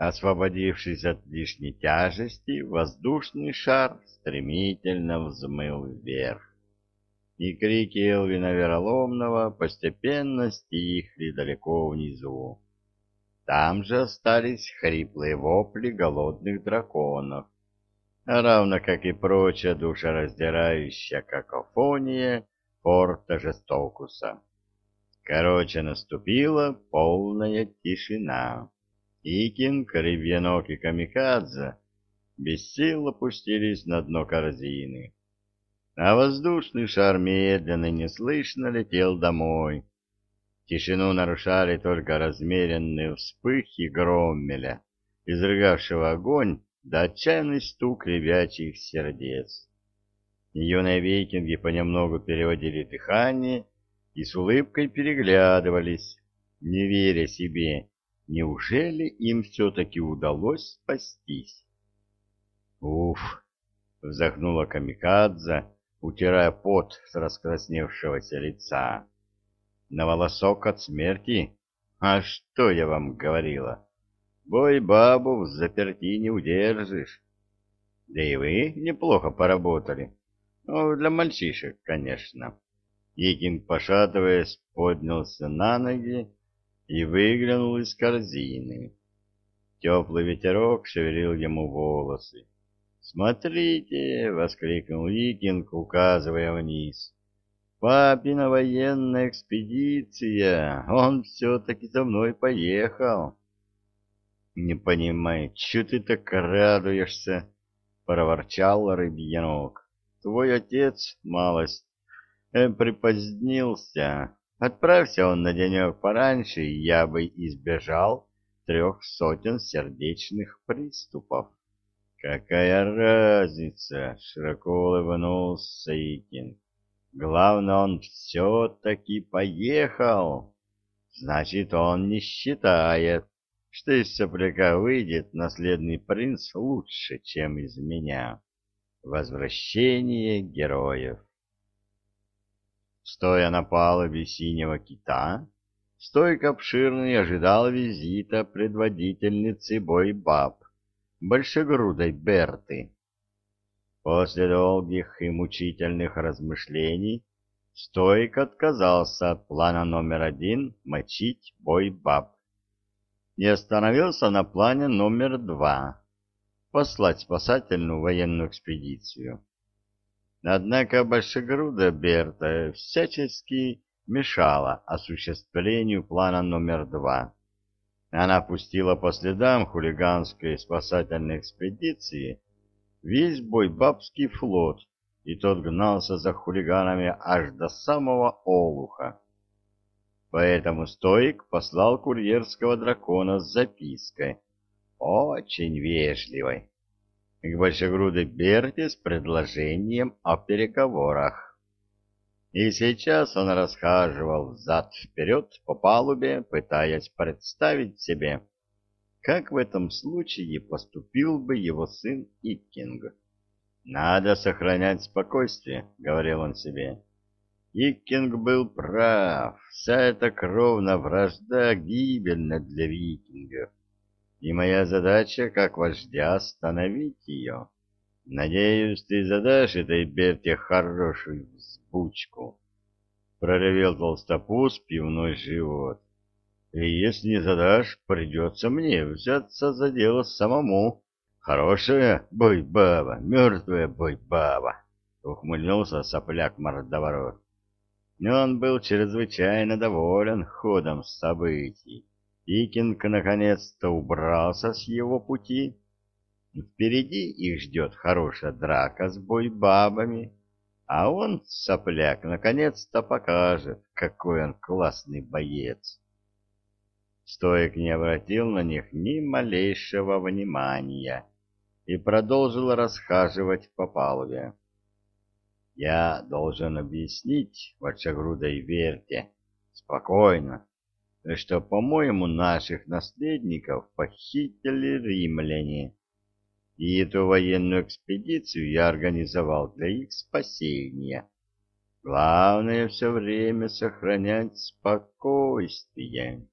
Освободившись от лишней тяжести, воздушный шар стремительно взмыл вверх. И крики Элвина Вероломного постепенно стихли далеко внизу. Там же остались хриплые вопли голодных драконов, равно как и прочая душераздирающая какофония порта Жестокуса. Короче, наступила полная тишина. Икинг, Ревьянок и Камикадзе без сил опустились на дно корзины. А воздушный шар медленно и неслышно летел домой. Тишину нарушали только размеренные вспыхи громмеля, изрыгавшего огонь, да отчаянный стук ребячих сердец. Юные викинги понемногу переводили дыхание и с улыбкой переглядывались, не веря себе, Неужели им все-таки удалось спастись? Уф! Вздохнула Камикадзе, утирая пот с раскрасневшегося лица. На волосок от смерти? А что я вам говорила? Бой бабу в заперти не удержишь. Да и вы неплохо поработали. Ну, для мальчишек, конечно. Икин, пошатываясь, поднялся на ноги и выглянул из корзины. Теплый ветерок шевелил ему волосы. «Смотрите!» — воскликнул Викинг, указывая вниз. «Папина военная экспедиция! Он все-таки за мной поехал!» «Не понимаю, че ты так радуешься?» — проворчал рыбьянок. «Твой отец, малость, э, припозднился, Отправься он на денек пораньше, я бы избежал трех сотен сердечных приступов. Какая разница, широко улыбнулся Икин. Главное, он все-таки поехал. Значит, он не считает, что из сопляка выйдет наследный принц лучше, чем из меня. Возвращение героев. Стоя на палубе синего кита, стойк обширный ожидал визита предводительницы бой-баб, большегрудой Берты. После долгих и мучительных размышлений Стойк отказался от плана номер один мочить бой-баб и остановился на плане номер два послать спасательную военную экспедицию. Однако большегруда Берта всячески мешала осуществлению плана номер два. Она пустила по следам хулиганской спасательной экспедиции весь бойбабский флот, и тот гнался за хулиганами аж до самого Олуха. Поэтому Стоик послал курьерского дракона с запиской, очень вежливой, к большегрудой Берте с предложением о переговорах. И сейчас он расхаживал взад-вперед по палубе, пытаясь представить себе, как в этом случае поступил бы его сын Иккинг. «Надо сохранять спокойствие», — говорил он себе. Иккинг был прав, вся эта кровная вражда гибельна для викингов и моя задача, как вождя, остановить ее. Надеюсь, ты задашь этой Берте хорошую взбучку. Проревел толстопуз пивной живот. И если не задашь, придется мне взяться за дело самому. Хорошая бой-баба, мертвая бой-баба, ухмыльнулся сопляк-мордоворот. Он был чрезвычайно доволен ходом событий. Икинг наконец-то убрался с его пути. Впереди их ждет хорошая драка с бойбабами, а он, сопляк, наконец-то покажет, какой он классный боец. Стоек не обратил на них ни малейшего внимания и продолжил расхаживать по палубе. «Я должен объяснить, ватшагрудой верте, спокойно, что, по-моему, наших наследников похитили римляне. И эту военную экспедицию я организовал для их спасения. Главное все время сохранять спокойствие.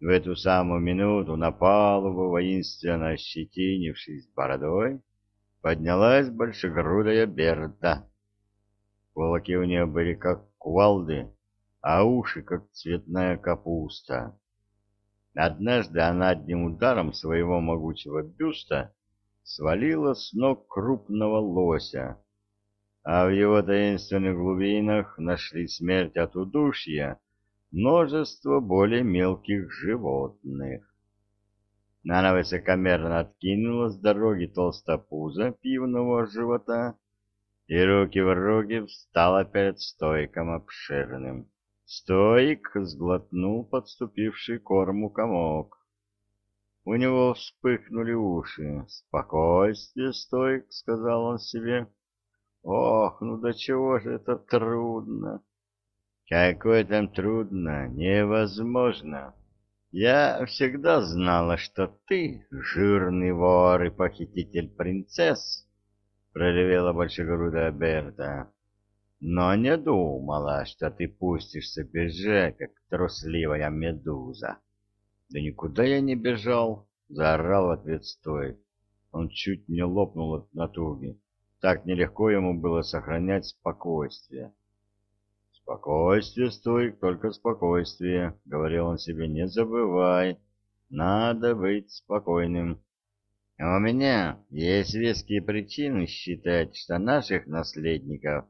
В эту самую минуту на палубу, воинственно ощетинившись бородой, поднялась большегрудая Берта. Кулаки у нее были как кувалды, а уши как цветная капуста. Однажды она одним ударом своего могучего бюста свалила с ног крупного лося, а в его таинственных глубинах нашли смерть от удушья множество более мелких животных. Она высокомерно откинула с дороги толстопуза пивного живота и руки в руки встала перед стойком обширным. Стоик сглотнул подступивший корму комок. У него вспыхнули уши. «Спокойствие, Стоик», — сказал он себе. «Ох, ну до чего же это трудно!» Какое там трудно, невозможно. Я всегда знала, что ты жирный вор и похититель принцесс, проревела большегрудая Берта. Но не думала, что ты пустишься бежать, как трусливая медуза. Да никуда я не бежал, заорал в ответ Стоик. Он чуть не лопнул от натуги. Так нелегко ему было сохранять спокойствие. «Спокойствие, стой, только спокойствие», — говорил он себе, — «не забывай, надо быть спокойным». «У меня есть веские причины считать, что наших наследников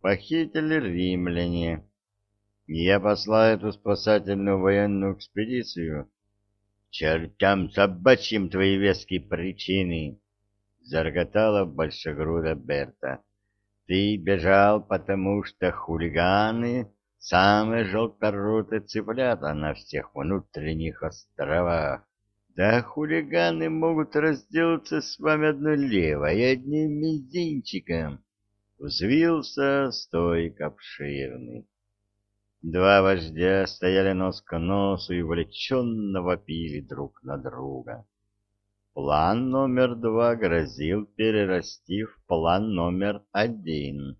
похитили римляне. Я послал эту спасательную военную экспедицию. Чертям собачьим твои веские причины!» — зарготала большегруда Берта. Ты бежал, потому что хулиганы — самые желторотые цыплята на всех внутренних островах. Да хулиганы могут разделаться с вами одной левой и одним мизинчиком. Взвился стойк обширный. Два вождя стояли нос к носу и увлеченно вопили друг на друга. План номер два грозил перерасти в план номер один.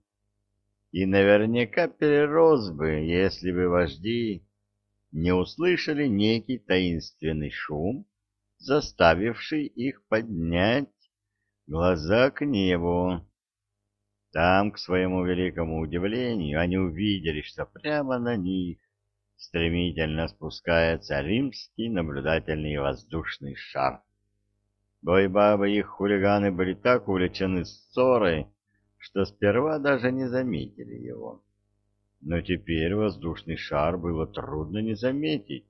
И наверняка перерос бы, если бы вожди не услышали некий таинственный шум, заставивший их поднять глаза к небу. Там, к своему великому удивлению, они увидели, что прямо на них стремительно спускается римский наблюдательный воздушный шар. Бойбаба и их хулиганы были так увлечены ссорой, что сперва даже не заметили его. Но теперь воздушный шар было трудно не заметить,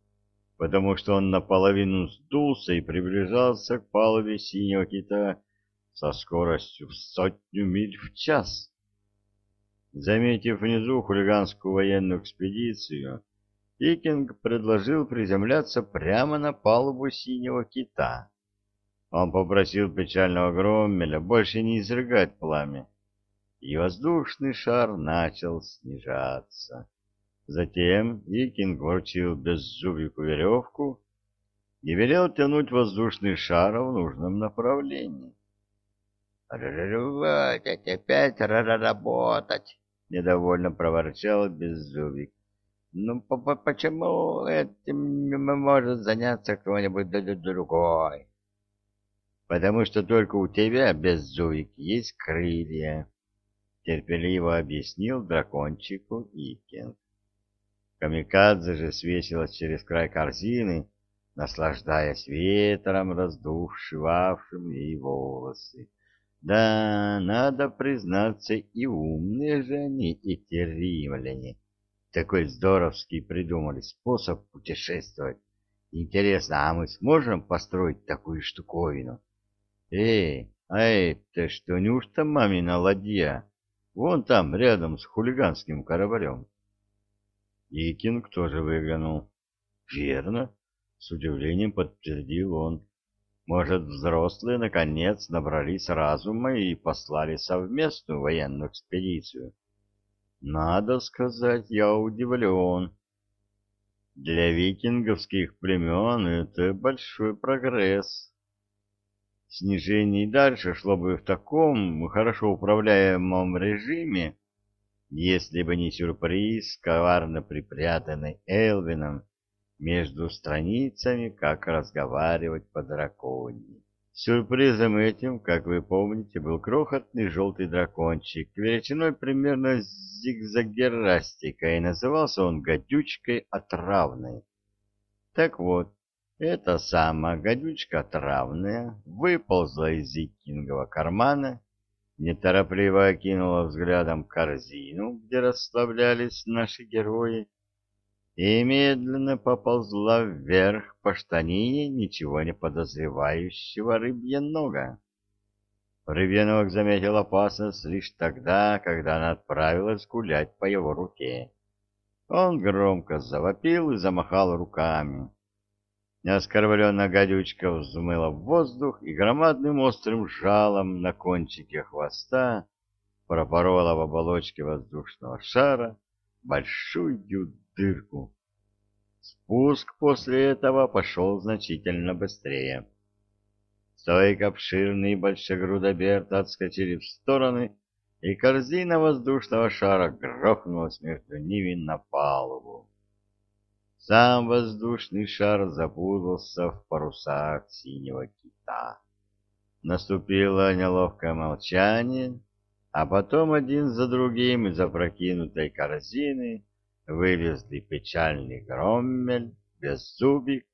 потому что он наполовину сдулся и приближался к палубе синего кита со скоростью в сотню миль в час. Заметив внизу хулиганскую военную экспедицию, Икинг предложил приземляться прямо на палубу синего кита. Он попросил печального Громмеля больше не изрыгать пламя, и воздушный шар начал снижаться. Затем Икинг вручил беззубику веревку и велел тянуть воздушный шар в нужном направлении. «Вот опять работать!» — недовольно проворчал Беззубик. «Ну, почему этим не может заняться кто-нибудь другой?» потому что только у тебя, беззуик, есть крылья, — терпеливо объяснил дракончику Икинг. Камикадзе же свесилась через край корзины, наслаждаясь ветром, раздувшивавшим ей волосы. Да, надо признаться, и умные же они, эти римляне. Такой здоровский придумали способ путешествовать. Интересно, а мы сможем построить такую штуковину? Эй, а это что, неужто мамина ладья? Вон там, рядом с хулиганским кораблем. Икинг тоже выглянул. Верно, с удивлением подтвердил он. Может, взрослые наконец набрались разума и послали совместную военную экспедицию? Надо сказать, я удивлен. Для викинговских племен это большой прогресс. Снижение дальше шло бы в таком хорошо управляемом режиме, если бы не сюрприз, коварно припрятанный Элвином между страницами, как разговаривать по драконьи. Сюрпризом этим, как вы помните, был крохотный желтый дракончик, величиной примерно зигзагерастика, и назывался он гадючкой отравной. Так вот, эта самая гадючка отравная выползла из Зикингового кармана, неторопливо окинула взглядом корзину, где расслаблялись наши герои, и медленно поползла вверх по штанине ничего не подозревающего рыбьенога. Рыбьенок заметил опасность лишь тогда, когда она отправилась гулять по его руке. Он громко завопил и замахал руками. Оскорбленная гадючка взмыла в воздух и громадным острым жалом на кончике хвоста пропорола в оболочке воздушного шара большую дырку. Спуск после этого пошел значительно быстрее. Стойка обширный большегрудоберт отскочили в стороны, и корзина воздушного шара грохнулась между ними на палубу. Сам воздушный шар запутался в парусах синего кита. Наступило неловкое молчание, а потом один за другим из опрокинутой корзины вылезли печальный Громмель, Беззубик,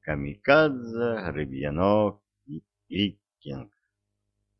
Камикадзе, Рыбьянок и Иккинг.